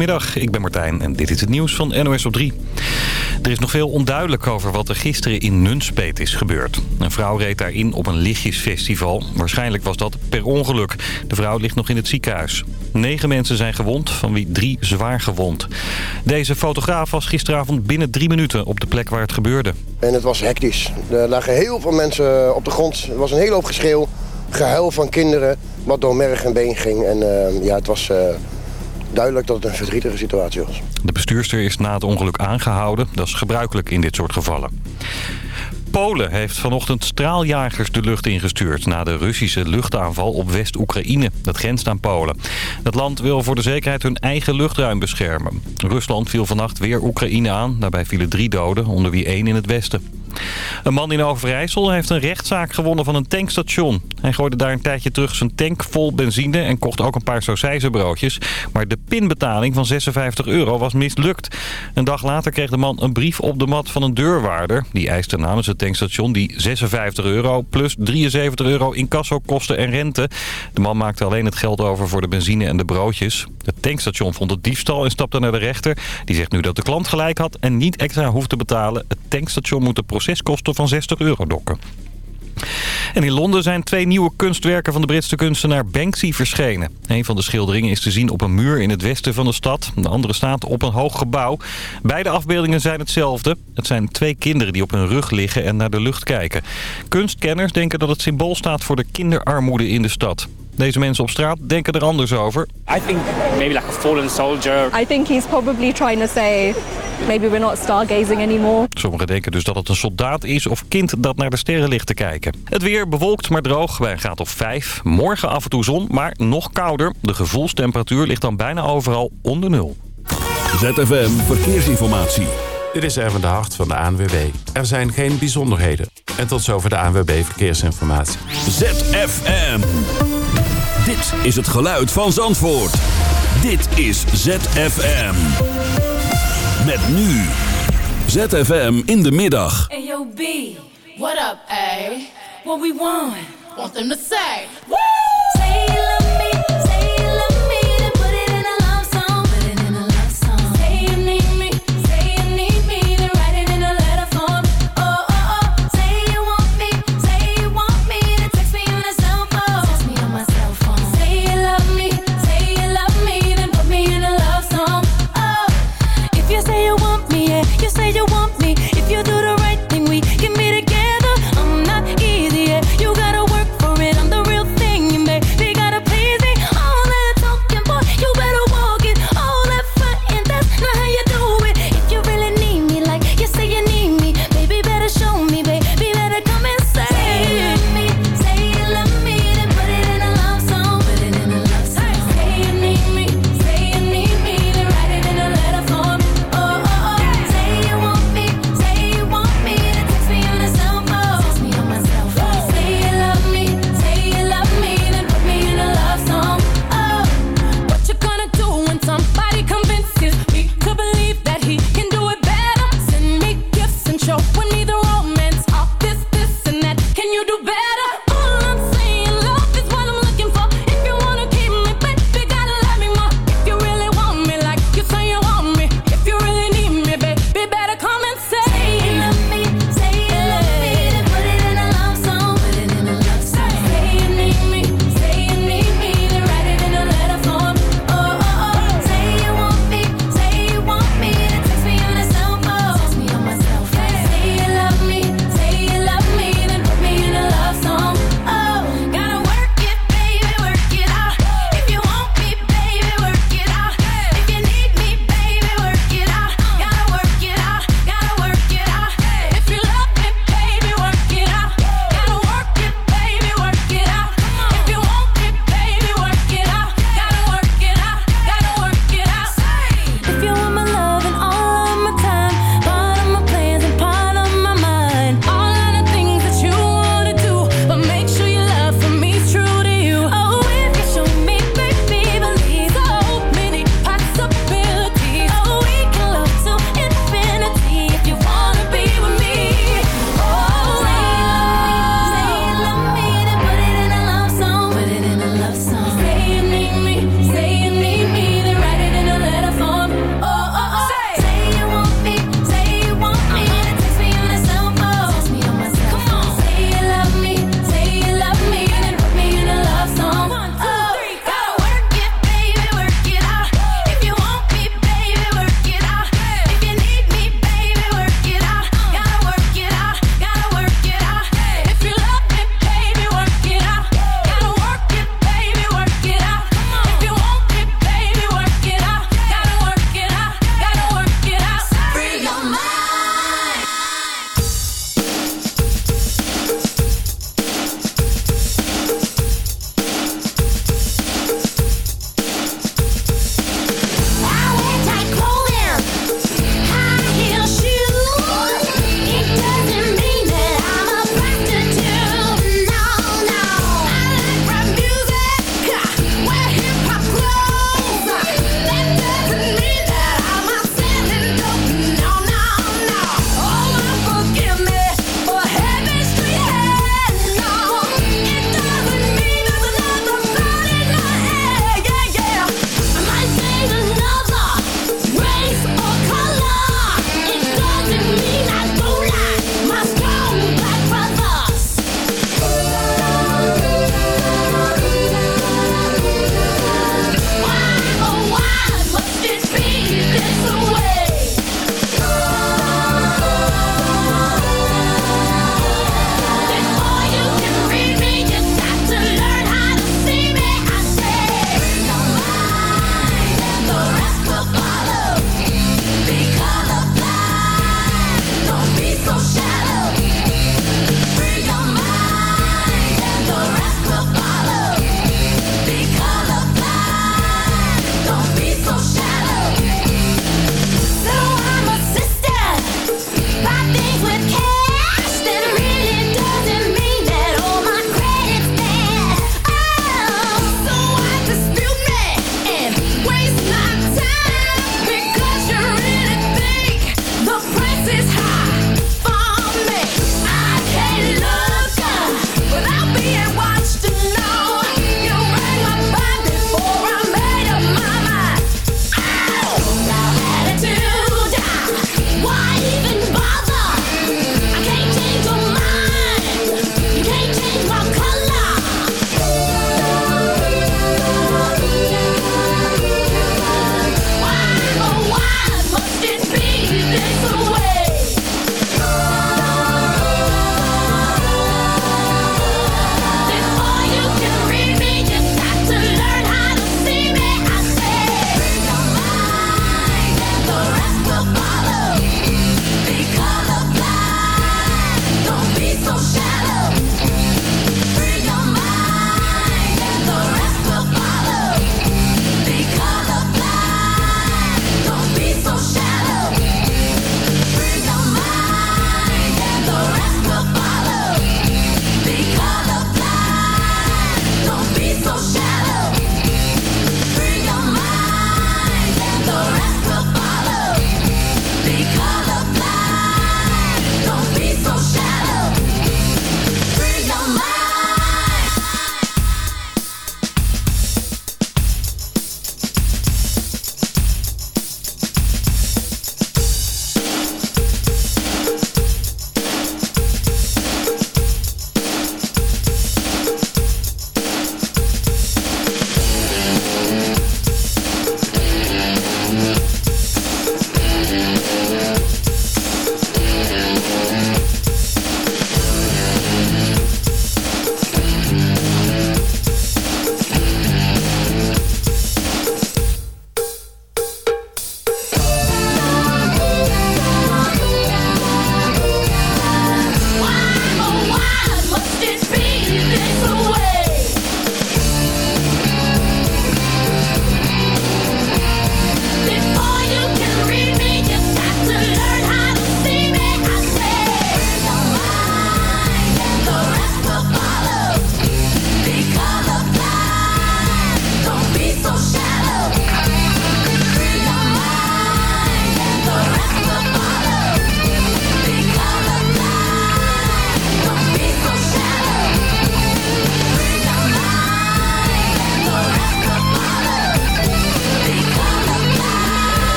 Middag, ik ben Martijn en dit is het nieuws van NOS op 3. Er is nog veel onduidelijk over wat er gisteren in Nunspeet is gebeurd. Een vrouw reed daarin op een lichtjesfestival. Waarschijnlijk was dat per ongeluk. De vrouw ligt nog in het ziekenhuis. Negen mensen zijn gewond, van wie drie zwaar gewond. Deze fotograaf was gisteravond binnen drie minuten op de plek waar het gebeurde. En het was hectisch. Er lagen heel veel mensen op de grond. Er was een hele hoop geschreeuw, gehuil van kinderen, wat door merg en been ging. En uh, ja, het was... Uh, duidelijk dat het een verdrietige situatie was. De bestuurster is na het ongeluk aangehouden. Dat is gebruikelijk in dit soort gevallen. Polen heeft vanochtend straaljagers de lucht ingestuurd... na de Russische luchtaanval op West-Oekraïne. Dat grenst aan Polen. Het land wil voor de zekerheid hun eigen luchtruim beschermen. Rusland viel vannacht weer Oekraïne aan. Daarbij vielen drie doden, onder wie één in het westen. Een man in Overijssel heeft een rechtszaak gewonnen van een tankstation. Hij gooide daar een tijdje terug zijn tank vol benzine en kocht ook een paar sausijzenbroodjes. Maar de pinbetaling van 56 euro was mislukt. Een dag later kreeg de man een brief op de mat van een deurwaarder. Die eiste namens het tankstation die 56 euro plus 73 euro in kosten en rente. De man maakte alleen het geld over voor de benzine en de broodjes. Het tankstation vond het diefstal en stapte naar de rechter. Die zegt nu dat de klant gelijk had en niet extra hoeft te betalen. Het tankstation moet de proceskosten van 60 euro dokken. En in Londen zijn twee nieuwe kunstwerken van de Britse kunstenaar Banksy verschenen. Een van de schilderingen is te zien op een muur in het westen van de stad. De andere staat op een hoog gebouw. Beide afbeeldingen zijn hetzelfde. Het zijn twee kinderen die op hun rug liggen en naar de lucht kijken. Kunstkenners denken dat het symbool staat voor de kinderarmoede in de stad. Deze mensen op straat denken er anders over. I think maybe like a fallen soldier. I think he's probably trying to say maybe we're not stargazing anymore. Sommigen denken dus dat het een soldaat is of kind dat naar de sterren ligt te kijken. Het weer bewolkt maar droog bij een graad of 5. Morgen af en toe zon, maar nog kouder. De gevoelstemperatuur ligt dan bijna overal onder nul. ZFM Verkeersinformatie. Dit is Erwin de Hart van de ANWB. Er zijn geen bijzonderheden. En tot zover de ANWB Verkeersinformatie. ZFM. Dit is het geluid van Zandvoort. Dit is ZFM. Met nu. ZFM in de middag. Hey yo B, what up A? What we want? Want them to say. Woo! Say you love me.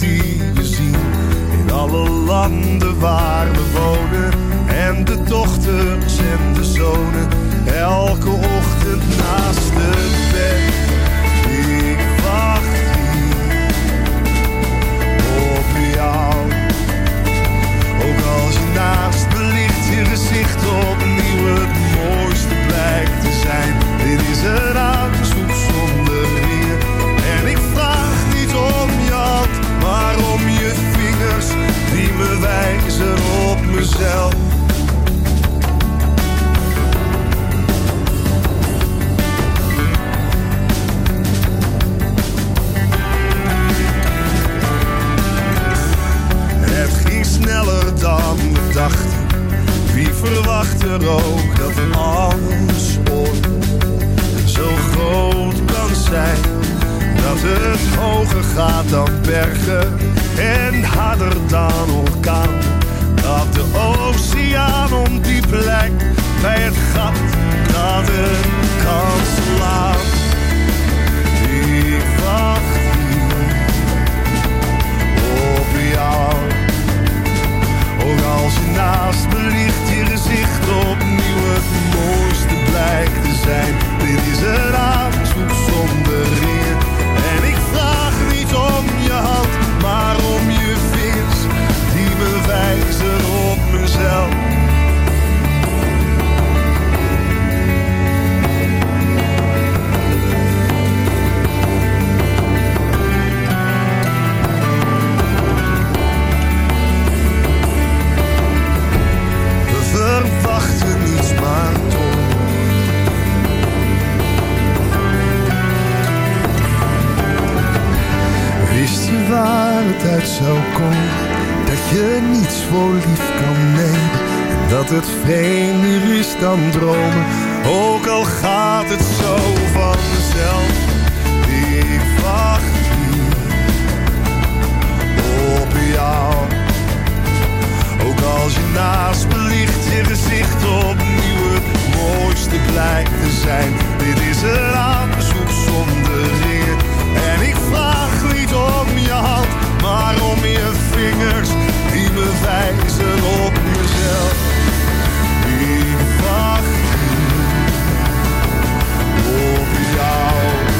See. Dat alles ooit zo groot kan zijn. Dat het hoger gaat dan bergen en harder dan orkaan. Dat de oceaan om die plek bij het gat dat het kan slaan. Ik wacht als je naast me ligt, je gezicht opnieuw het mooiste blijkt te zijn. Dit is een aanzoek zonder eer. En ik vraag niet om je hand, maar om je vingers die me wijzen op mezelf. Wist je waar het uit zou komen? Dat je niets voor lief kan nemen. En dat het vreemder is dan dromen. Ook al gaat het zo vanzelf. Ik als je naast me ligt, je gezicht opnieuw het mooiste blijkt te zijn. Dit is een aanzoek zonder eer. En ik vraag niet om je hand, maar om je vingers die me wijzen op mezelf. Ik wacht op jou.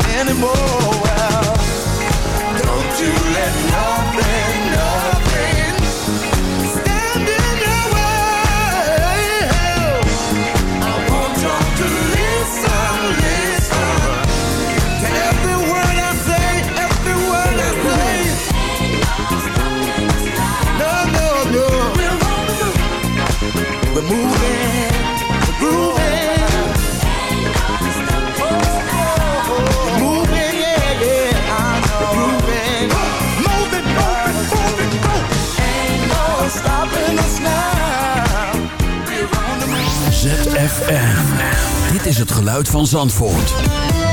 anymore. Well, is het geluid van Zandvoort.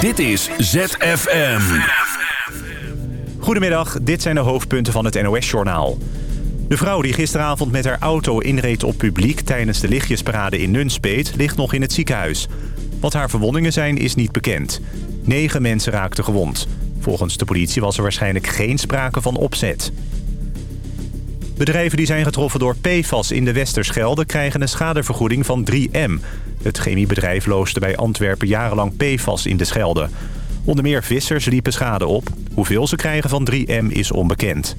Dit is ZFM. Goedemiddag, dit zijn de hoofdpunten van het NOS-journaal. De vrouw die gisteravond met haar auto inreed op publiek... tijdens de lichtjesparade in Nunspeet ligt nog in het ziekenhuis. Wat haar verwondingen zijn, is niet bekend. Negen mensen raakten gewond. Volgens de politie was er waarschijnlijk geen sprake van opzet. Bedrijven die zijn getroffen door PFAS in de Westerschelde... krijgen een schadevergoeding van 3M. Het chemiebedrijf loosde bij Antwerpen jarenlang PFAS in de Schelde. Onder meer vissers liepen schade op. Hoeveel ze krijgen van 3M is onbekend.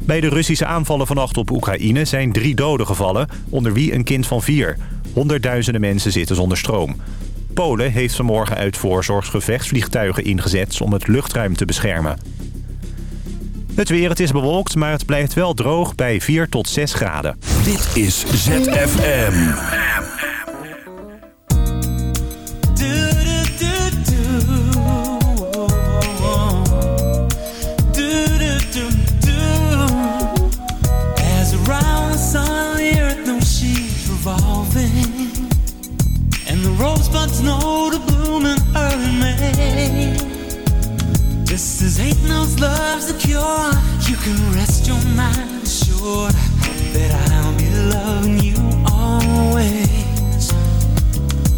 Bij de Russische aanvallen vannacht op Oekraïne zijn drie doden gevallen... onder wie een kind van vier. Honderdduizenden mensen zitten zonder stroom. Polen heeft vanmorgen uit voorzorg gevechtsvliegtuigen ingezet... om het luchtruim te beschermen. Het weer, het is bewolkt, maar het blijft wel droog bij 4 tot 6 graden. Dit is ZFM. Cause ain't no love's the cure. You can rest your mind assured that I'll be loving you always.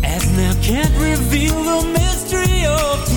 As now can't reveal the mystery of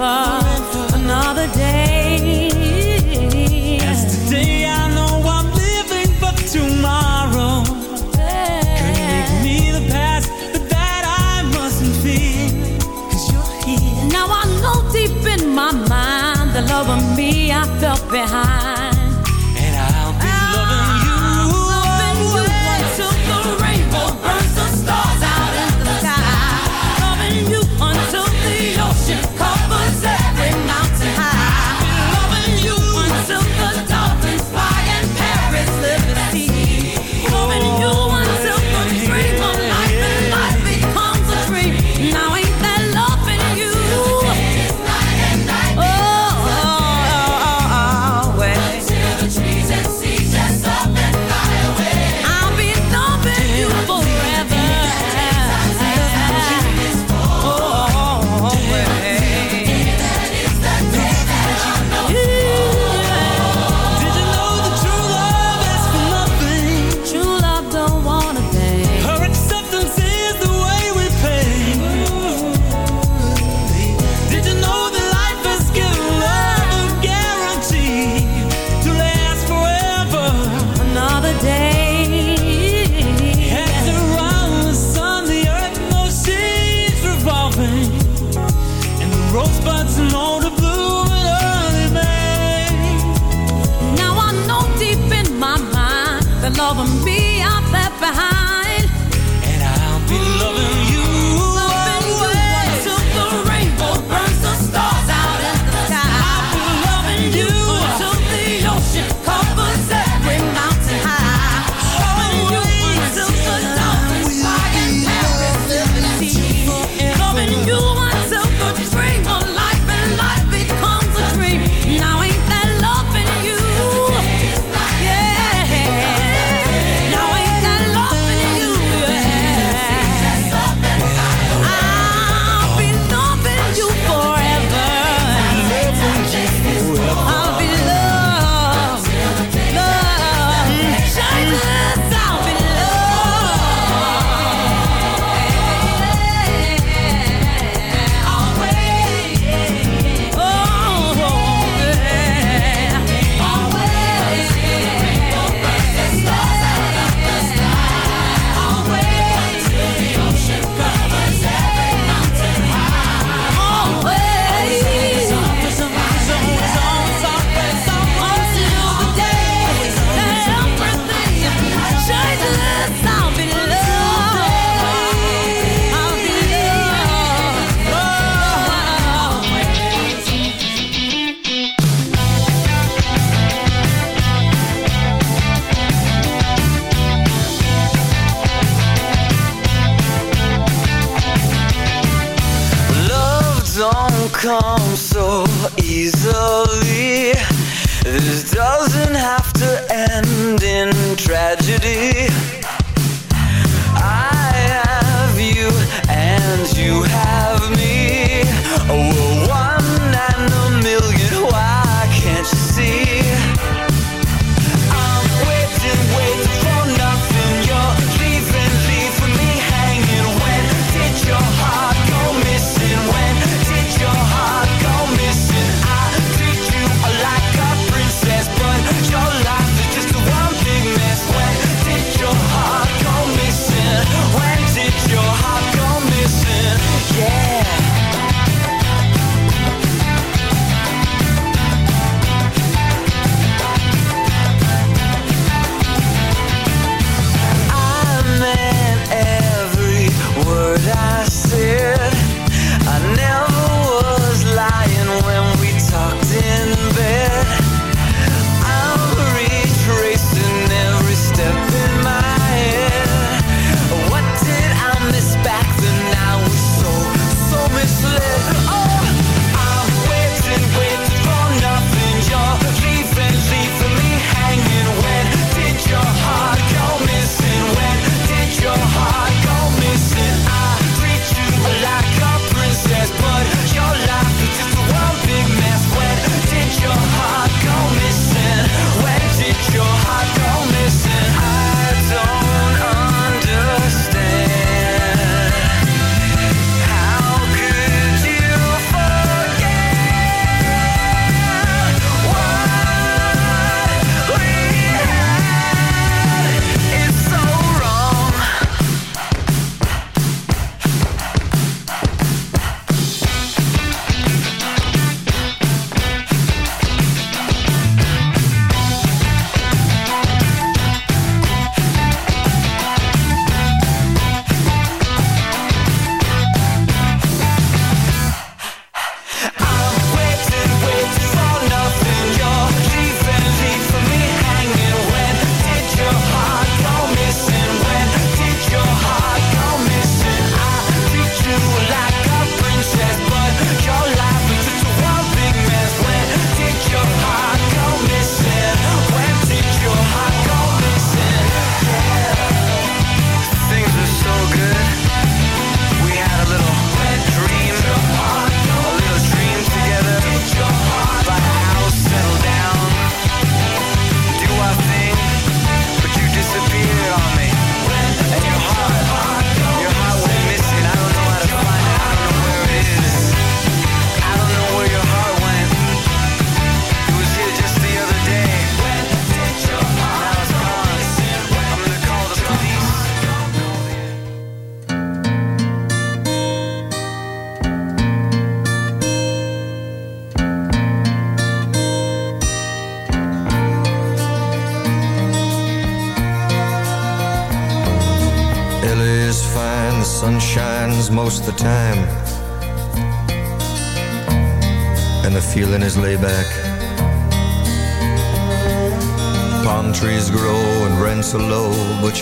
far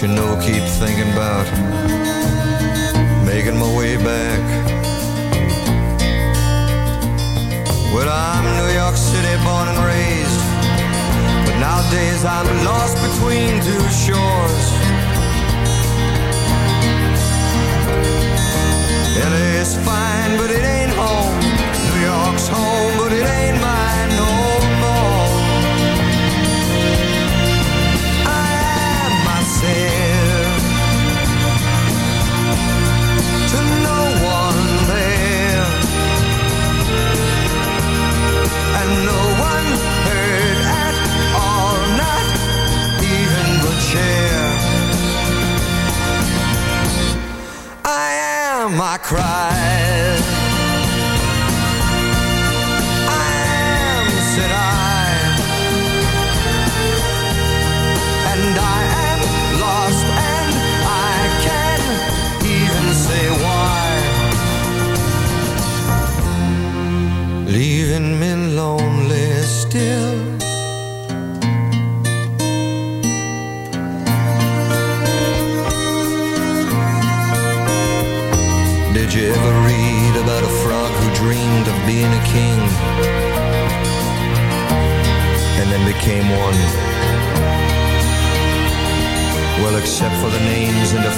you know keep thinking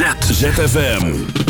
ZFM.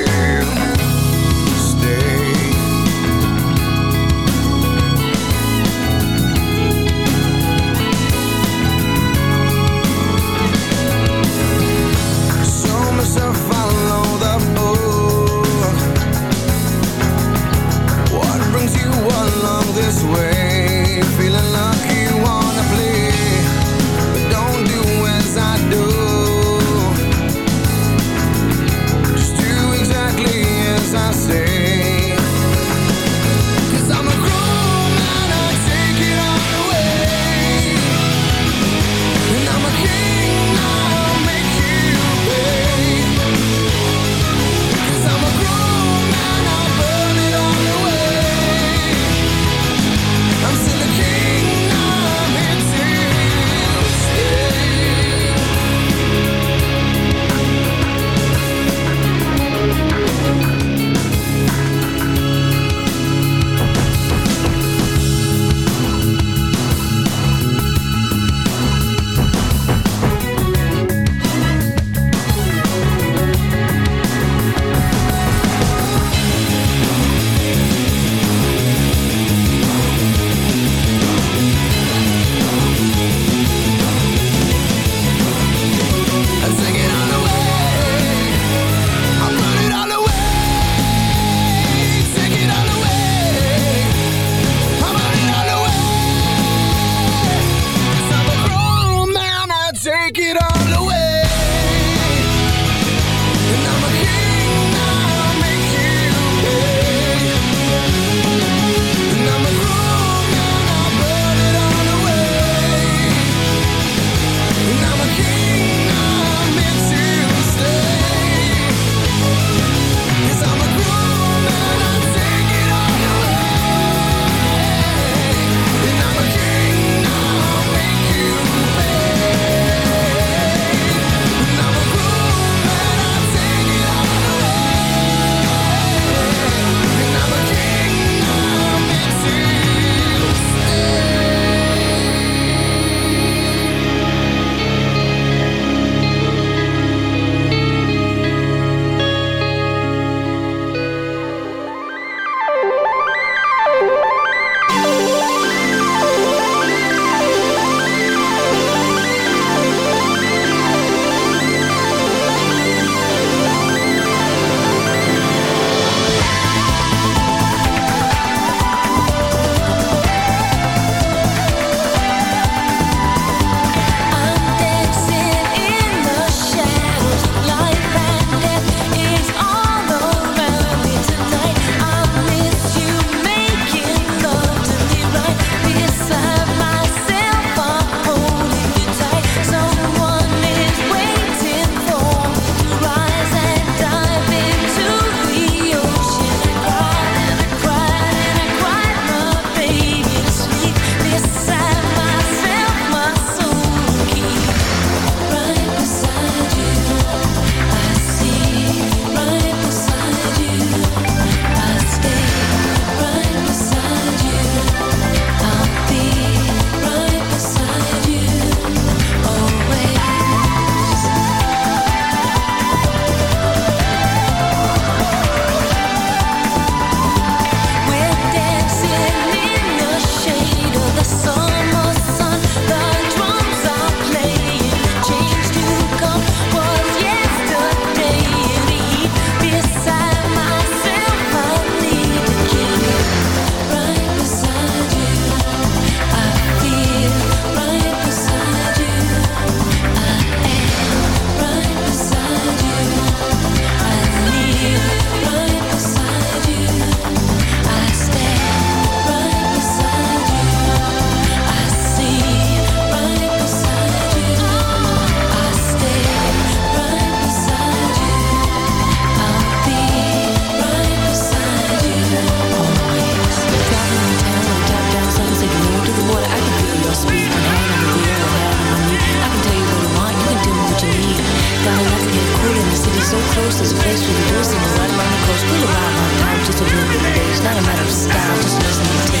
Coast is a place where the blues and the right along the coast. We'll arrive on time, just a few days. Not a matter of style, just listen to